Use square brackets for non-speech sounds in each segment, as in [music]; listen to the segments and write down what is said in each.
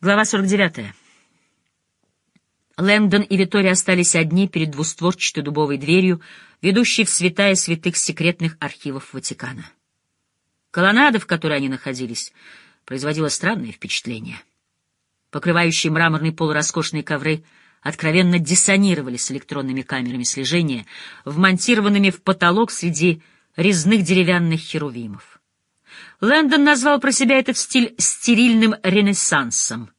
Глава 49. Лэндон и Витория остались одни перед двустворчатой дубовой дверью, ведущей в святая святых секретных архивов Ватикана. Колоннада, в которой они находились, производила странное впечатление. Покрывающие мраморный пол роскошные ковры откровенно диссонировали с электронными камерами слежения, вмонтированными в потолок среди резных деревянных херувимов. Лэндон назвал про себя этот стиль стерильным ренессансом.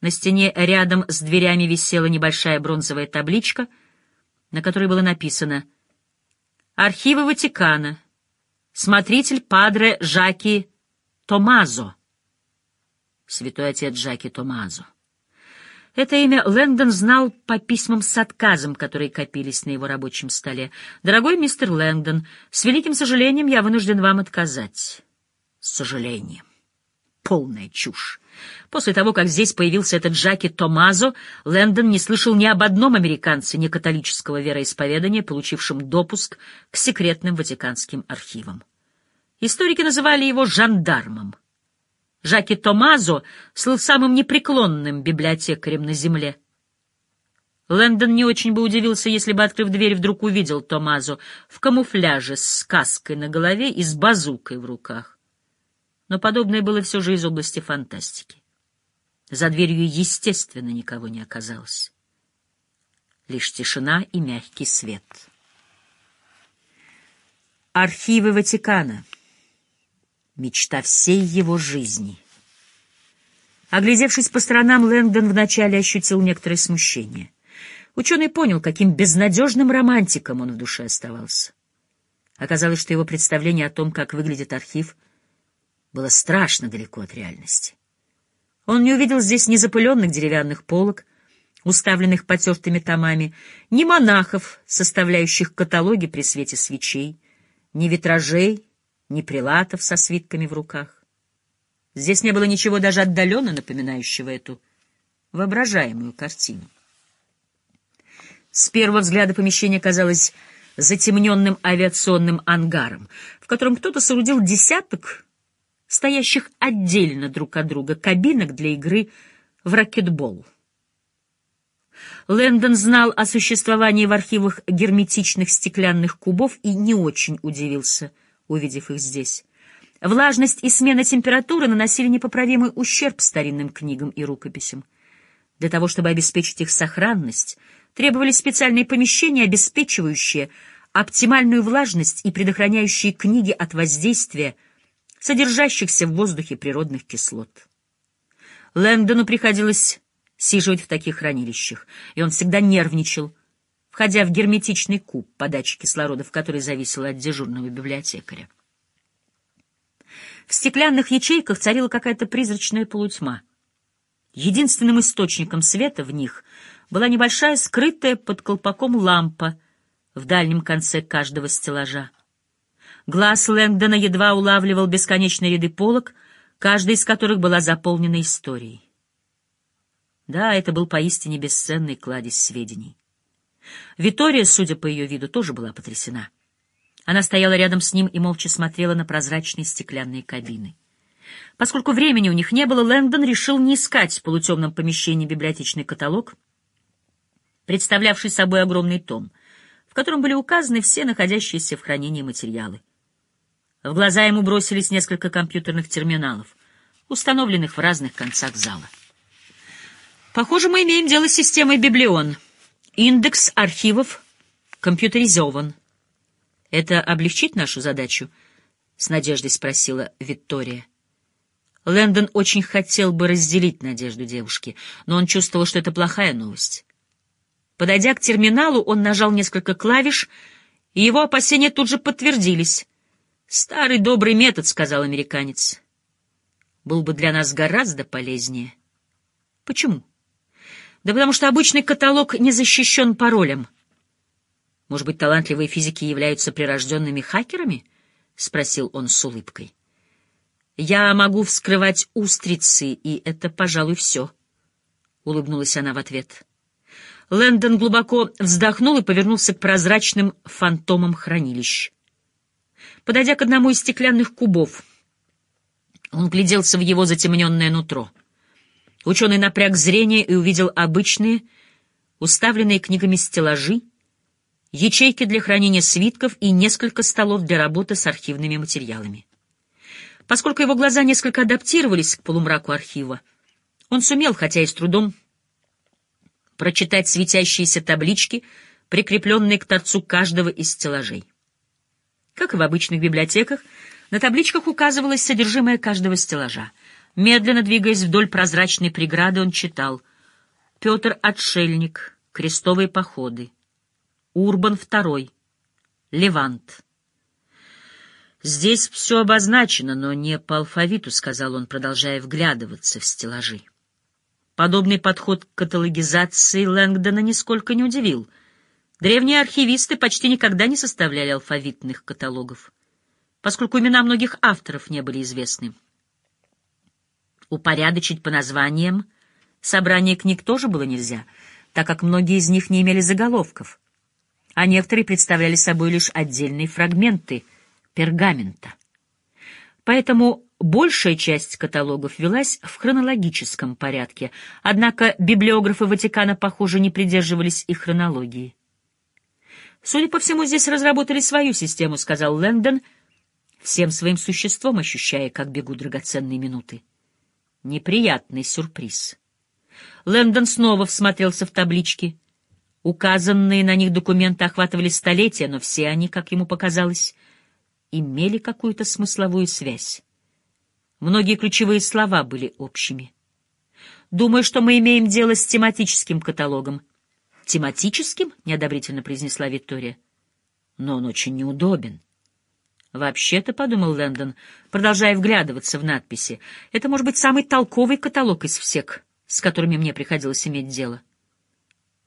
На стене рядом с дверями висела небольшая бронзовая табличка, на которой было написано «Архивы Ватикана. Смотритель Падре Жаки Томазо». Святой отец Жаки Томазо. Это имя Лэндон знал по письмам с отказом, которые копились на его рабочем столе. «Дорогой мистер Лэндон, с великим сожалением я вынужден вам отказать» сожалением. Полная чушь. После того, как здесь появился этот Джаки Томазо, Лэндон не слышал ни об одном американце не католического вероисповедания, получившем допуск к секретным ватиканским архивам. Историки называли его жандармом. Жаки Томазо слыл самым непреклонным библиотекарем на земле. Лэндон не очень бы удивился, если бы, открыв дверь, вдруг увидел Томазо в камуфляже с каской на голове и с базукой в руках но подобное было все же из области фантастики. За дверью, естественно, никого не оказалось. Лишь тишина и мягкий свет. Архивы Ватикана. Мечта всей его жизни. Оглядевшись по сторонам, Лэнгдон вначале ощутил некоторое смущение. Ученый понял, каким безнадежным романтиком он в душе оставался. Оказалось, что его представление о том, как выглядит архив, было страшно далеко от реальности. Он не увидел здесь ни запыленных деревянных полок, уставленных потертыми томами, ни монахов, составляющих каталоги при свете свечей, ни витражей, ни прилатов со свитками в руках. Здесь не было ничего даже отдаленно напоминающего эту воображаемую картину. С первого взгляда помещение казалось затемненным авиационным ангаром, в котором кто-то соорудил десяток стоящих отдельно друг от друга кабинок для игры в ракетбол. Лэндон знал о существовании в архивах герметичных стеклянных кубов и не очень удивился, увидев их здесь. Влажность и смена температуры наносили непоправимый ущерб старинным книгам и рукописям. Для того, чтобы обеспечить их сохранность, требовались специальные помещения, обеспечивающие оптимальную влажность и предохраняющие книги от воздействия содержащихся в воздухе природных кислот. Лэндону приходилось сиживать в таких хранилищах, и он всегда нервничал, входя в герметичный куб подачи кислорода, в который зависело от дежурного библиотекаря. В стеклянных ячейках царила какая-то призрачная полутьма. Единственным источником света в них была небольшая скрытая под колпаком лампа в дальнем конце каждого стеллажа. Глаз Лэнгдона едва улавливал бесконечные ряды полок, каждая из которых была заполнена историей. Да, это был поистине бесценный кладезь сведений. Витория, судя по ее виду, тоже была потрясена. Она стояла рядом с ним и молча смотрела на прозрачные стеклянные кабины. Поскольку времени у них не было, Лэнгдон решил не искать в полутемном помещении библиотечный каталог, представлявший собой огромный том, в котором были указаны все находящиеся в хранении материалы. В глаза ему бросились несколько компьютерных терминалов, установленных в разных концах зала. Похоже, мы имеем дело с системой Библион. Индекс архивов компьютеризован. Это облегчит нашу задачу? С надеждой спросила Виктория. Лэндон очень хотел бы разделить надежду девушки, но он чувствовал, что это плохая новость. Подойдя к терминалу, он нажал несколько клавиш, и его опасения тут же подтвердились. «Старый добрый метод», — сказал американец. «Был бы для нас гораздо полезнее». «Почему?» «Да потому что обычный каталог не защищен паролем». «Может быть, талантливые физики являются прирожденными хакерами?» — спросил он с улыбкой. «Я могу вскрывать устрицы, и это, пожалуй, все», — улыбнулась она в ответ. Лэндон глубоко вздохнул и повернулся к прозрачным фантомам хранилищ. Подойдя к одному из стеклянных кубов, он гляделся в его затемненное нутро. Ученый напряг зрение и увидел обычные, уставленные книгами стеллажи, ячейки для хранения свитков и несколько столов для работы с архивными материалами. Поскольку его глаза несколько адаптировались к полумраку архива, он сумел, хотя и с трудом, прочитать светящиеся таблички, прикрепленные к торцу каждого из стеллажей. Как и в обычных библиотеках, на табличках указывалось содержимое каждого стеллажа. Медленно двигаясь вдоль прозрачной преграды, он читал «Петр Отшельник», «Крестовые походы», «Урбан II», «Левант». «Здесь все обозначено, но не по алфавиту», — сказал он, продолжая вглядываться в стеллажи. Подобный подход к каталогизации Лэнгдона нисколько не удивил. Древние архивисты почти никогда не составляли алфавитных каталогов, поскольку имена многих авторов не были известны. Упорядочить по названиям собрание книг тоже было нельзя, так как многие из них не имели заголовков, а некоторые представляли собой лишь отдельные фрагменты пергамента. Поэтому большая часть каталогов велась в хронологическом порядке, однако библиографы Ватикана, похоже, не придерживались их хронологии. «Судя по всему, здесь разработали свою систему», — сказал Лэндон, всем своим существом ощущая, как бегут драгоценные минуты. Неприятный сюрприз. Лэндон снова всмотрелся в таблички. Указанные на них документы охватывали столетия, но все они, как ему показалось, имели какую-то смысловую связь. Многие ключевые слова были общими. «Думаю, что мы имеем дело с тематическим каталогом». «Тематическим?» — неодобрительно произнесла Виктория. «Но он очень неудобен». «Вообще-то», — подумал Лэндон, продолжая вглядываться в надписи, — «это может быть самый толковый каталог из всех, с которыми мне приходилось иметь дело».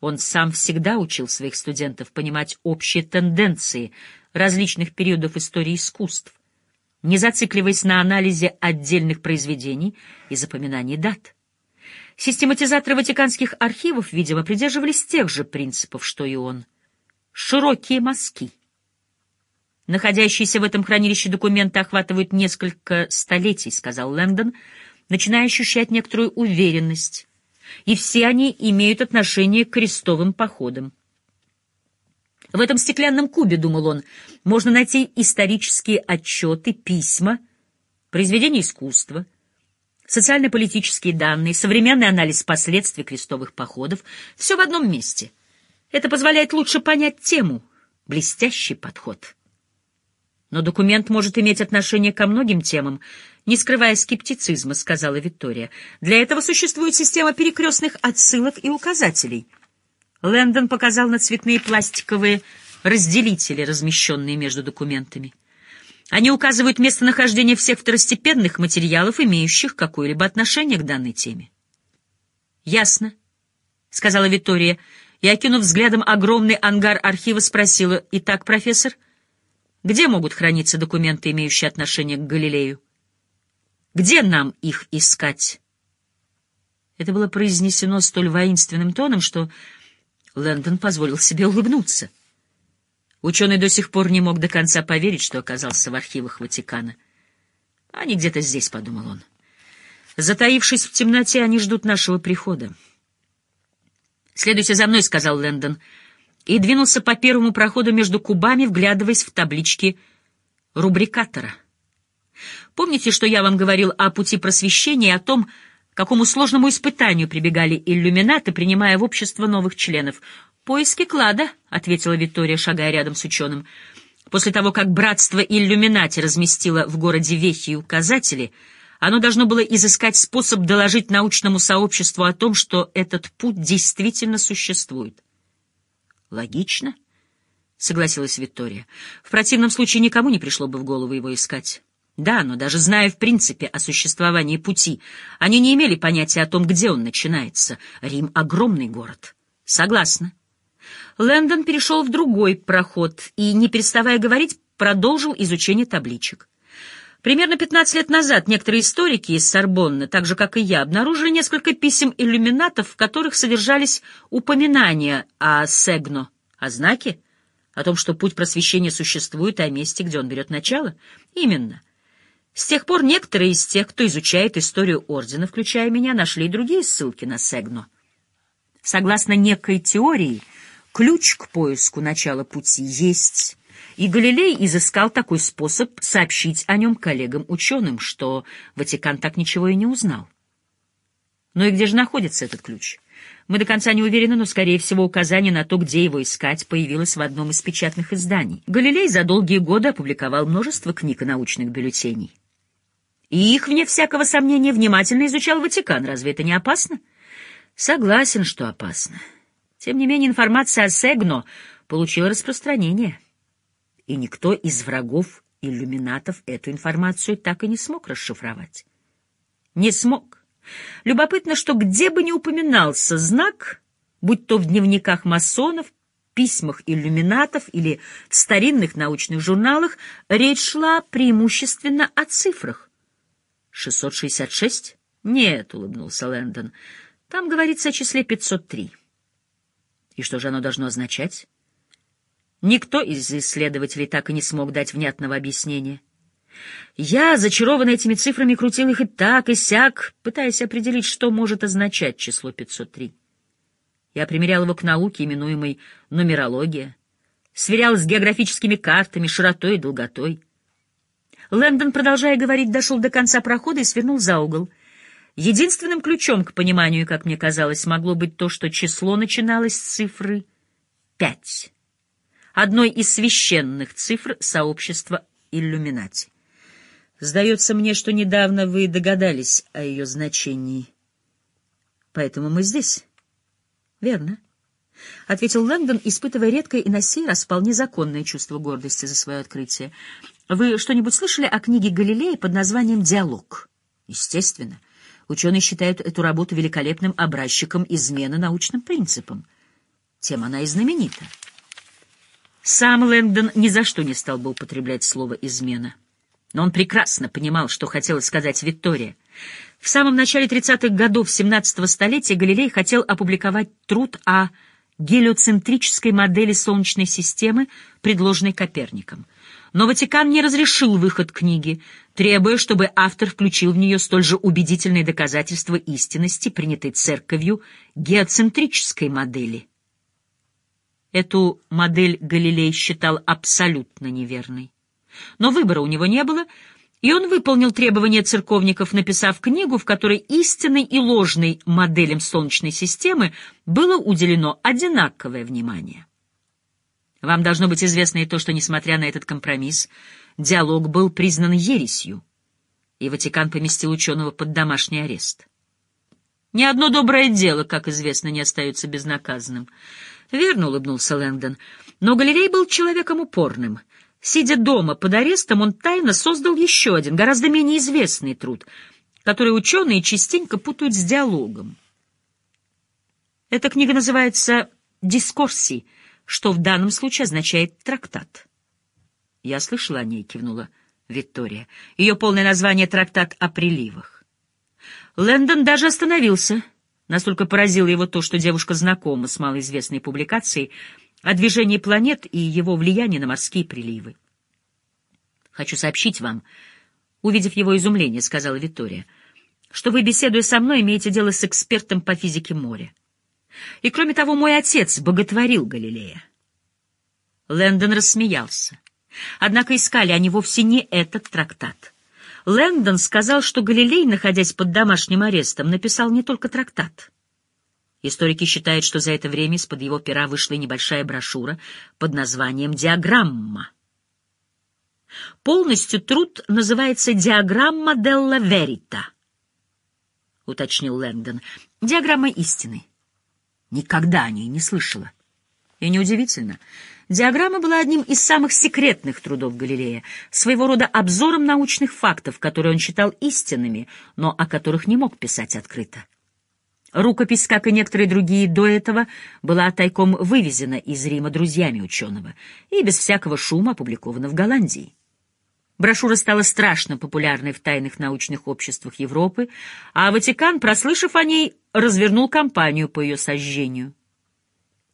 Он сам всегда учил своих студентов понимать общие тенденции различных периодов истории искусств, не зацикливаясь на анализе отдельных произведений и запоминании дат. Систематизаторы ватиканских архивов, видимо, придерживались тех же принципов, что и он. Широкие мазки — Находящиеся в этом хранилище документы охватывают несколько столетий, сказал Лэндон, начиная ощущать некоторую уверенность. И все они имеют отношение к крестовым походам. В этом стеклянном кубе, думал он, можно найти исторические отчеты, письма, произведения искусства, социально-политические данные, современный анализ последствий крестовых походов. Все в одном месте. Это позволяет лучше понять тему. Блестящий подход. Но документ может иметь отношение ко многим темам, не скрывая скептицизма, сказала Виктория. Для этого существует система перекрестных отсылок и указателей. Лэндон показал на цветные пластиковые разделители, размещенные между документами. Они указывают местонахождение всех второстепенных материалов, имеющих какое-либо отношение к данной теме. «Ясно», — сказала Виктория, и, окинув взглядом огромный ангар архива, спросила, «Итак, профессор?» — где могут храниться документы, имеющие отношение к Галилею? Где нам их искать? Это было произнесено столь воинственным тоном, что Лэндон позволил себе улыбнуться. Ученый до сих пор не мог до конца поверить, что оказался в архивах Ватикана. «Они где-то здесь», — подумал он. Затаившись в темноте, они ждут нашего прихода. «Следуйте за мной», — сказал Лэндон, — и двинулся по первому проходу между кубами, вглядываясь в таблички рубрикатора. Помните, что я вам говорил о пути просвещения и о том, какому сложному испытанию прибегали иллюминаты, принимая в общество новых членов? «Поиски клада», — ответила Виктория, шагая рядом с ученым. После того, как братство иллюминати разместило в городе вехи указатели, оно должно было изыскать способ доложить научному сообществу о том, что этот путь действительно существует. Логично, согласилась Виктория. В противном случае никому не пришло бы в голову его искать. Да, но даже зная в принципе о существовании пути, они не имели понятия о том, где он начинается. Рим — огромный город. Согласна. Лэндон перешел в другой проход и, не переставая говорить, продолжил изучение табличек. Примерно 15 лет назад некоторые историки из Сорбонны, так же как и я, обнаружили несколько писем иллюминатов, в которых содержались упоминания о Сегно, о знаке, о том, что путь просвещения существует, и о месте, где он берет начало. Именно. С тех пор некоторые из тех, кто изучает историю Ордена, включая меня, нашли другие ссылки на Сегно. Согласно некой теории, ключ к поиску начала пути есть, и Галилей изыскал такой способ сообщить о нем коллегам-ученым, что Ватикан так ничего и не узнал. Но и где же находится этот ключ? Мы до конца не уверены, но, скорее всего, указание на то, где его искать, появилось в одном из печатных изданий. Галилей за долгие годы опубликовал множество книг и научных бюллетеней. И их, вне всякого сомнения, внимательно изучал Ватикан. Разве это не опасно? Согласен, что опасно. Тем не менее, информация о Сегно получила распространение. И никто из врагов иллюминатов эту информацию так и не смог расшифровать. Не смог. Любопытно, что где бы ни упоминался знак, будь то в дневниках масонов, письмах иллюминатов или в старинных научных журналах, речь шла преимущественно о цифрах. «666?» «Нет», — улыбнулся Лэндон, — «там говорится о числе 503». «И что же оно должно означать?» Никто из исследователей так и не смог дать внятного объяснения. Я, зачарованный этими цифрами, крутил их и так, и сяк, пытаясь определить, что может означать число 503. Я примерял его к науке, именуемой нумерология, сверял с географическими картами, широтой и долготой. Лэндон, продолжая говорить, дошел до конца прохода и свернул за угол. Единственным ключом к пониманию, как мне казалось, могло быть то, что число начиналось с цифры пять, одной из священных цифр сообщества иллюминати. Сдается мне, что недавно вы догадались о ее значении. Поэтому мы здесь. Верно. — ответил Лэнгдон, испытывая редкое и на сей раз вполне законное чувство гордости за свое открытие. — Вы что-нибудь слышали о книге Галилея под названием «Диалог»? — Естественно. Ученые считают эту работу великолепным образчиком измены научным принципам. Тем она и знаменита. Сам Лэнгдон ни за что не стал бы употреблять слово «измена». Но он прекрасно понимал, что хотела сказать Виктория. В самом начале 30-х годов XVII столетия Галилей хотел опубликовать труд о гелиоцентрической модели Солнечной системы, предложенной Коперником. Но Ватикан не разрешил выход книги, требуя, чтобы автор включил в нее столь же убедительные доказательства истинности, принятой церковью, геоцентрической модели. Эту модель Галилей считал абсолютно неверной. Но выбора у него не было, и он выполнил требования церковников, написав книгу, в которой истинной и ложной моделям Солнечной системы было уделено одинаковое внимание. Вам должно быть известно и то, что, несмотря на этот компромисс, диалог был признан ересью, и Ватикан поместил ученого под домашний арест. Ни одно доброе дело, как известно, не остается безнаказанным. Верно, улыбнулся Лэнгдон, но Галерей был человеком упорным — Сидя дома под арестом, он тайно создал еще один, гораздо менее известный труд, который ученые частенько путают с диалогом. Эта книга называется «Дискорси», что в данном случае означает «трактат». «Я слышала о ней», — кивнула Виктория. Ее полное название «Трактат о приливах». Лэндон даже остановился. Настолько поразило его то, что девушка знакома с малоизвестной публикацией — о движении планет и его влиянии на морские приливы. «Хочу сообщить вам», — увидев его изумление, сказала Виктория, «что вы, беседуя со мной, имеете дело с экспертом по физике моря. И, кроме того, мой отец боготворил Галилея». Лэндон рассмеялся. Однако искали они вовсе не этот трактат. Лэндон сказал, что Галилей, находясь под домашним арестом, написал не только трактат — Историки считают, что за это время из-под его пера вышла небольшая брошюра под названием «Диаграмма». Полностью труд называется «Диаграмма Делла Верита», — уточнил Лэндон. «Диаграмма истины». Никогда о ней не слышала. И неудивительно. Диаграмма была одним из самых секретных трудов Галилея, своего рода обзором научных фактов, которые он считал истинными, но о которых не мог писать открыто. Рукопись, как и некоторые другие до этого, была тайком вывезена из Рима друзьями ученого и без всякого шума опубликована в Голландии. Брошюра стала страшно популярной в тайных научных обществах Европы, а Ватикан, прослышав о ней, развернул кампанию по ее сожжению.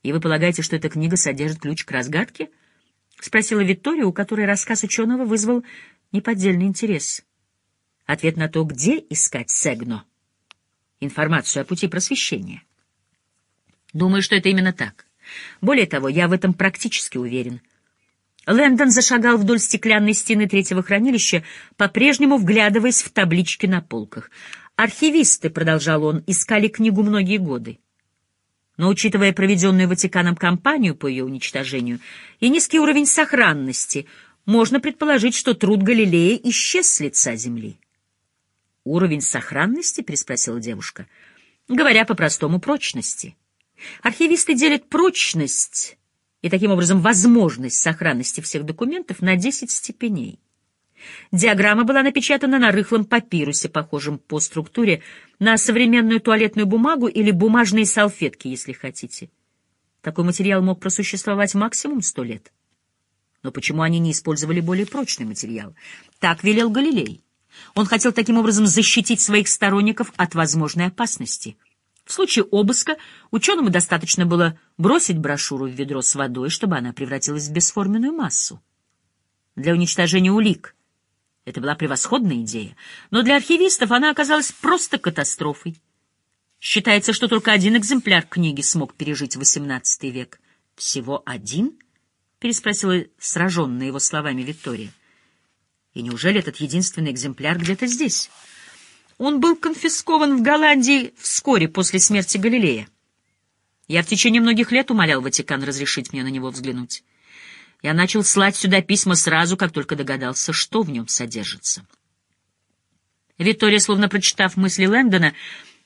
«И вы полагаете, что эта книга содержит ключ к разгадке?» — спросила Виктория, у которой рассказ ученого вызвал неподдельный интерес. Ответ на то, где искать Сегно. Информацию о пути просвещения. Думаю, что это именно так. Более того, я в этом практически уверен. Лэндон зашагал вдоль стеклянной стены третьего хранилища, по-прежнему вглядываясь в таблички на полках. Архивисты, — продолжал он, — искали книгу многие годы. Но, учитывая проведенную Ватиканом кампанию по ее уничтожению и низкий уровень сохранности, можно предположить, что труд Галилея исчез с лица земли. «Уровень сохранности?» — переспросила девушка. «Говоря по-простому, прочности. Архивисты делят прочность и, таким образом, возможность сохранности всех документов на 10 степеней. Диаграмма была напечатана на рыхлом папирусе, похожем по структуре на современную туалетную бумагу или бумажные салфетки, если хотите. Такой материал мог просуществовать максимум сто лет. Но почему они не использовали более прочный материал? Так велел Галилей. Он хотел таким образом защитить своих сторонников от возможной опасности. В случае обыска ученому достаточно было бросить брошюру в ведро с водой, чтобы она превратилась в бесформенную массу. Для уничтожения улик это была превосходная идея, но для архивистов она оказалась просто катастрофой. Считается, что только один экземпляр книги смог пережить XVIII век. «Всего один?» — переспросила сраженная его словами Виктория. «И неужели этот единственный экземпляр где-то здесь?» Он был конфискован в Голландии вскоре после смерти Галилея. Я в течение многих лет умолял Ватикан разрешить мне на него взглянуть. Я начал слать сюда письма сразу, как только догадался, что в нем содержится. Виктория, словно прочитав мысли Лэндона,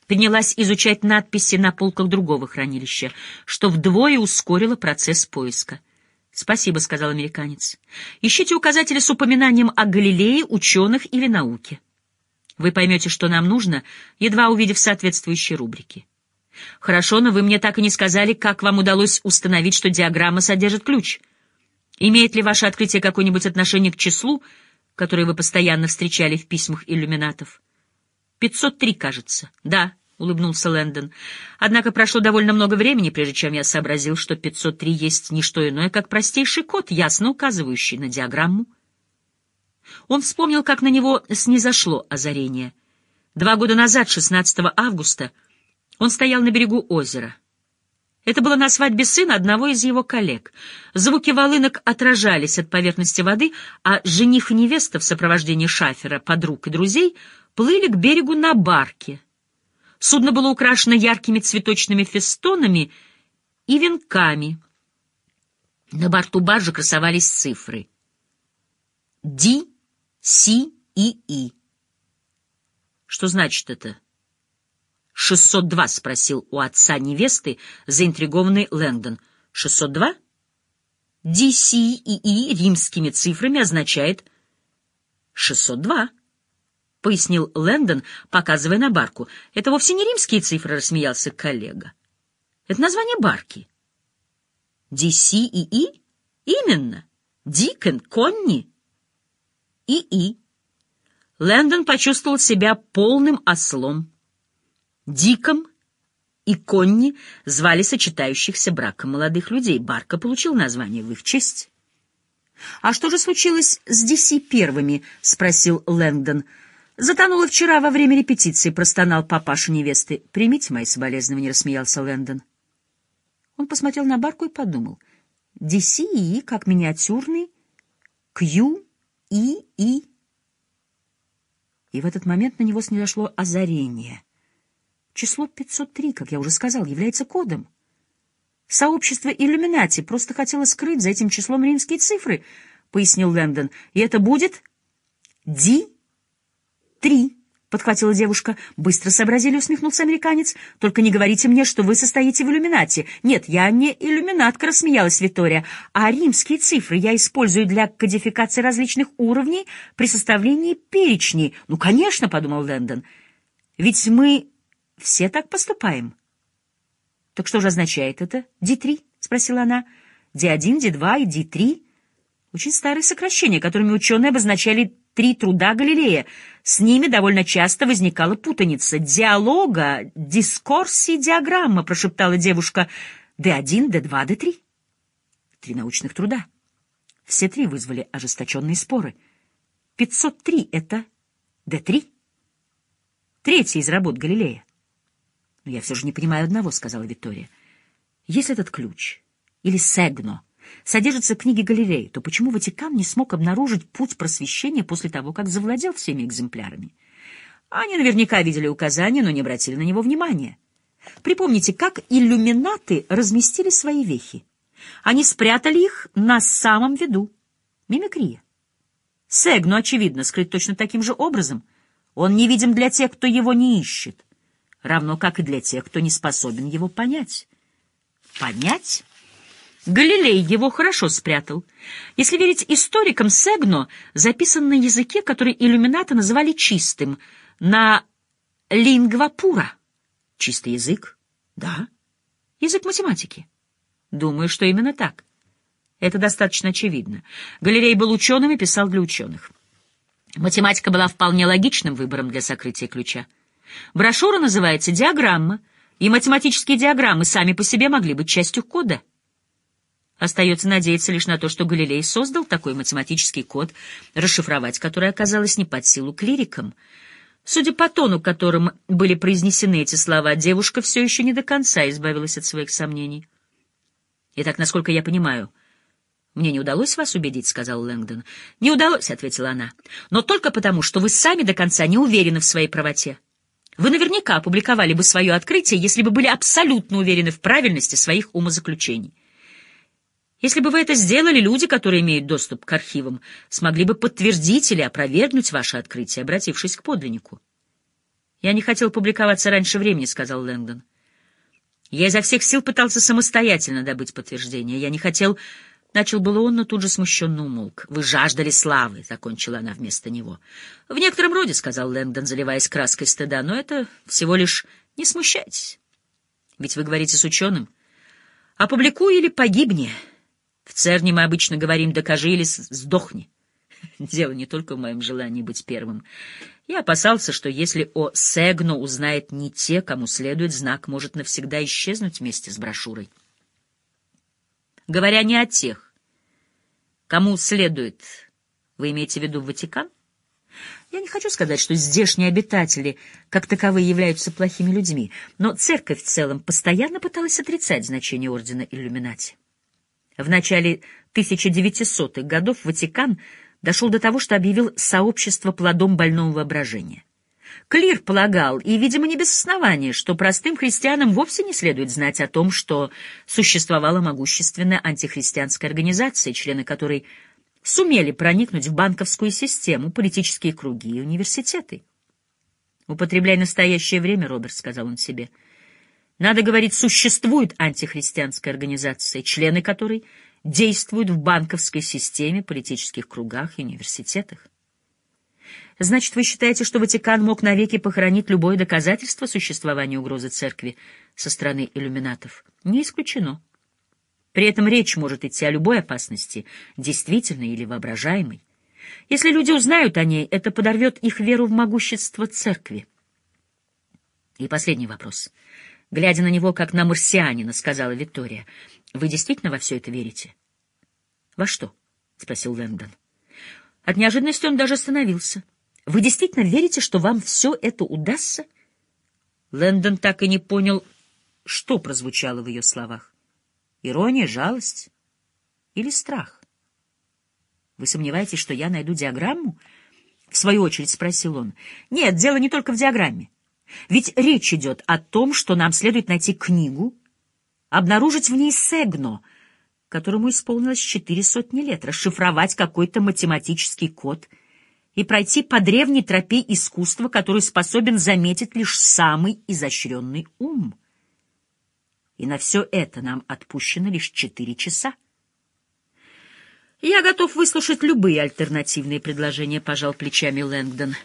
принялась изучать надписи на полках другого хранилища, что вдвое ускорило процесс поиска. «Спасибо», — сказал американец. «Ищите указатели с упоминанием о Галилее, ученых или науке. Вы поймете, что нам нужно, едва увидев соответствующие рубрики». «Хорошо, но вы мне так и не сказали, как вам удалось установить, что диаграмма содержит ключ». Имеет ли ваше открытие какое-нибудь отношение к числу, которое вы постоянно встречали в письмах иллюминатов? Пятьсот три, кажется. Да, улыбнулся Лэндон. Однако прошло довольно много времени, прежде чем я сообразил, что 503 есть не что иное, как простейший код, ясно указывающий на диаграмму. Он вспомнил, как на него снизошло озарение. Два года назад, 16 августа, он стоял на берегу озера. Это было на свадьбе сына одного из его коллег. Звуки волынок отражались от поверхности воды, а жених и невеста в сопровождении шафера, подруг и друзей плыли к берегу на барке. Судно было украшено яркими цветочными фестонами и венками. На борту баржи красовались цифры. Ди, И. Что значит это? «Шестьсот два?» — спросил у отца невесты заинтригованный Лэндон. «Шестьсот два?» DC и И римскими цифрами означает «шестьсот два», — пояснил Лэндон, показывая на барку. «Это вовсе не римские цифры», — рассмеялся коллега. «Это название барки». DC и И? Именно. Дикен, Конни и И. Лэндон почувствовал себя полным ослом. Диком и Конни звали сочетающихся браком молодых людей. Барка получил название в их честь. «А что же случилось с Диси первыми?» — спросил Лэнгдон. «Затонула вчера во время репетиции», — простонал папаша невесты. «Примите мои соболезнования», — рассмеялся Лэндон. Он посмотрел на Барку и подумал. «Диси И как миниатюрный, Кью, И, И». И в этот момент на него снизошло озарение — Число 503, как я уже сказал, является кодом. Сообщество иллюминати просто хотело скрыть за этим числом римские цифры, пояснил Лэндон. И это будет Ди-3, подхватила девушка. Быстро сообразили, усмехнулся американец. Только не говорите мне, что вы состоите в иллюминате. Нет, я не иллюминатка, рассмеялась Виктория, а римские цифры я использую для кодификации различных уровней при составлении перечней. Ну, конечно, подумал Лэндон. Ведь мы все так поступаем. — Так что же означает это? Ди-3? — спросила она. — Ди-1, Ди-2 и Ди-3? Очень старые сокращения, которыми ученые обозначали три труда Галилея. С ними довольно часто возникала путаница. «Диалога, дискорси, диаграмма», — прошептала девушка. «Д1, Д2, Д3». Три научных труда. Все три вызвали ожесточенные споры. 503 — это Д3. третья из работ Галилея. «Но я все же не понимаю одного», — сказала Виктория. «Если этот ключ, или сегно, содержится в книге Галилея, то почему Ватикан не смог обнаружить путь просвещения после того, как завладел всеми экземплярами? Они наверняка видели указания, но не обратили на него внимания. Припомните, как иллюминаты разместили свои вехи. Они спрятали их на самом виду. Мимикрия. Сегну, очевидно, скрыт точно таким же образом. Он невидим для тех, кто его не ищет, равно как и для тех, кто не способен его понять. Понять? Галилей его хорошо спрятал. Если верить историкам, Сегно записан на языке, который иллюминаты называли чистым, на лингвапура. Чистый язык? Да. Язык математики. Думаю, что именно так. Это достаточно очевидно. Галилей был ученым и писал для ученых. Математика была вполне логичным выбором для сокрытия ключа. Брошюра называется «Диаграмма», и математические диаграммы сами по себе могли быть частью кода. Остается надеяться лишь на то, что Галилей создал такой математический код, расшифровать который оказалось не под силу клирикам. Судя по тону, которым были произнесены эти слова, девушка все еще не до конца избавилась от своих сомнений. «Итак, насколько я понимаю, «Мне не удалось вас убедить», — сказал Лэнгдон. «Не удалось», — ответила она. «Но только потому, что вы сами до конца не уверены в своей правоте. Вы наверняка опубликовали бы свое открытие, если бы были абсолютно уверены в правильности своих умозаключений. Если бы вы это сделали, люди, которые имеют доступ к архивам, смогли бы подтвердить или опровергнуть ваше открытие, обратившись к подлиннику. «Я не хотел публиковаться раньше времени», — сказал Лэнгдон. «Я изо всех сил пытался самостоятельно добыть подтверждение. Я не хотел Начал было он, но тут же смущенно умолк. «Вы жаждали славы», — закончила она вместо него. «В некотором роде», — сказал Лэнгдон, заливаясь краской стыда, — «но это всего лишь не смущайтесь. Ведь вы говорите с ученым. Опубликуй или погибни. В ЦЕРНе мы обычно говорим «докажи» или «сдохни». [laughs] Дело не только в моем желании быть первым. Я опасался, что если о Сегно узнает не те, кому следует, знак может навсегда исчезнуть вместе с брошюрой говоря не о тех, кому следует, вы имеете в виду Ватикан? Я не хочу сказать, что здешние обитатели, как таковые, являются плохими людьми, но церковь в целом постоянно пыталась отрицать значение ордена иллюминати. В начале 1900-х годов Ватикан дошел до того, что объявил сообщество плодом больного воображения. Клир полагал, и, видимо, не без основания, что простым христианам вовсе не следует знать о том, что существовала могущественная антихристианская организация, члены которой сумели проникнуть в банковскую систему, политические круги и университеты. «Употребляй настоящее время, Роберт», — сказал он себе. «Надо говорить, существует антихристианская организация, члены которой действуют в банковской системе, политических кругах и университетах. Значит, вы считаете, что Ватикан мог навеки похоронить любое доказательство существования угрозы церкви со стороны иллюминатов? Не исключено. При этом речь может идти о любой опасности, действительной или воображаемой. Если люди узнают о ней, это подорвет их веру в могущество церкви. И последний вопрос. Глядя на него, как на марсианина, сказала Виктория, «Вы действительно во все это верите?» «Во что?» — спросил Лэндон. От неожиданности он даже остановился. Вы действительно верите, что вам все это удастся? Лэндон так и не понял, что прозвучало в ее словах. Ирония, жалость или страх? Вы сомневаетесь, что я найду диаграмму? В свою очередь спросил он. Нет, дело не только в диаграмме. Ведь речь идет о том, что нам следует найти книгу, обнаружить в ней сегно, которому исполнилось четыре сотни лет, расшифровать какой-то математический код — и пройти по древней тропе искусства, который способен заметить лишь самый изощренный ум. И на все это нам отпущено лишь четыре часа. «Я готов выслушать любые альтернативные предложения», — пожал плечами Лэнгдон.